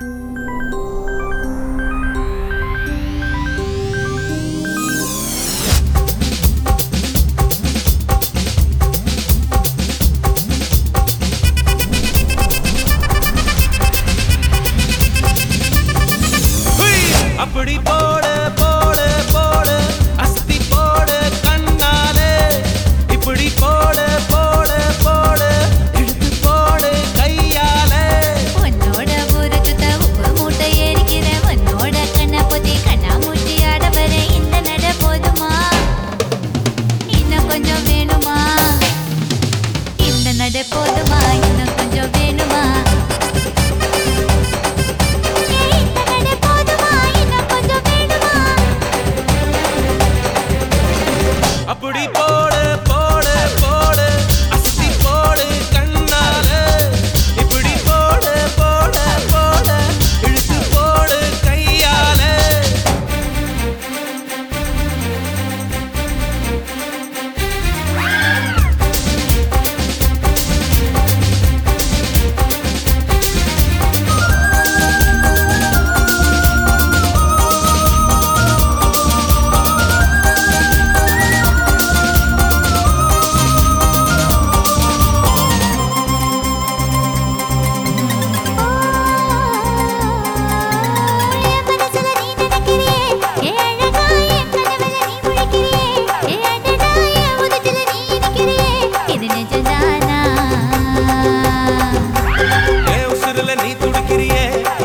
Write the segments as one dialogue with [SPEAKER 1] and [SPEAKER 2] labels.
[SPEAKER 1] Música வயசுல நீ
[SPEAKER 2] துடிக்கிறிய?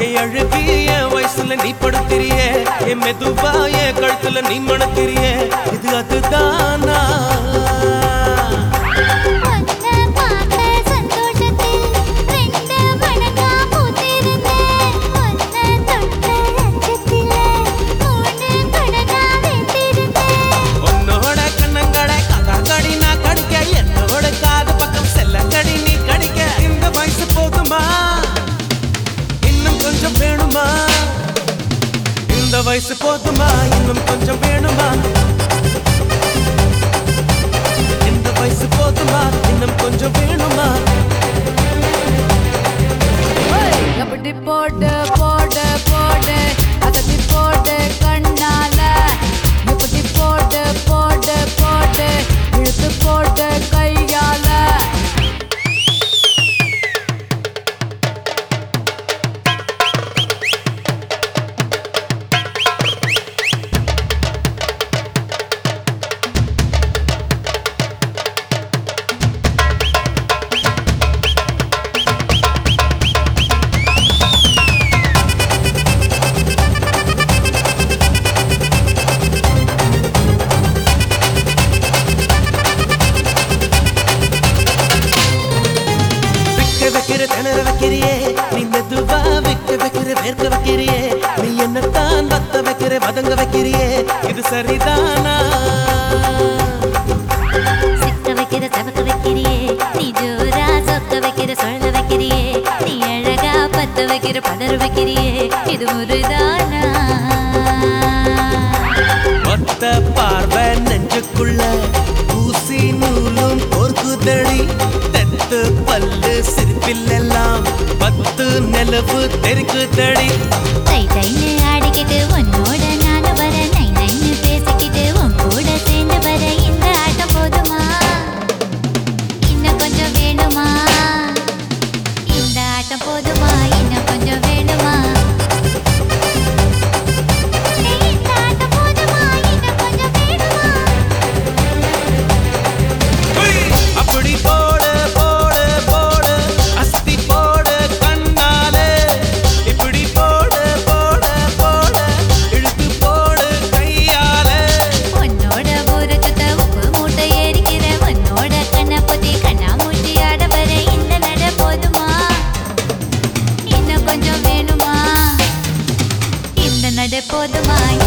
[SPEAKER 2] என் அழுகி என் வயசுல நீ படுத்திரிய என் மெதுவா என் கழுத்துல நீ மணத்திரிய இது அதுதான் வயசு போதுமா? இன்னும் கொஞ்சம் வேணுமா? இந்த வயசு போதுமா? இன்னும் கொஞ்சம் வேணுமா?
[SPEAKER 1] அப்படி
[SPEAKER 2] போட்டு வைக்கிற வேர்க்க வைக்கிறியே. நீ என்னத்தான் பத்த வைக்கிற வதங்க வைக்கிறியே. இது சரிதானா?
[SPEAKER 1] சிக்க வைக்கிற தவக்க வைக்கிறியே. நீ ஜோரா சொக்க வைக்கிற சொல்ல வைக்கிறியே. நீ அழகா பத்த வைக்கிற பதற வைக்கிறியே. இது முருதான் சிறப்பு தெற்கு தடி. de pod mai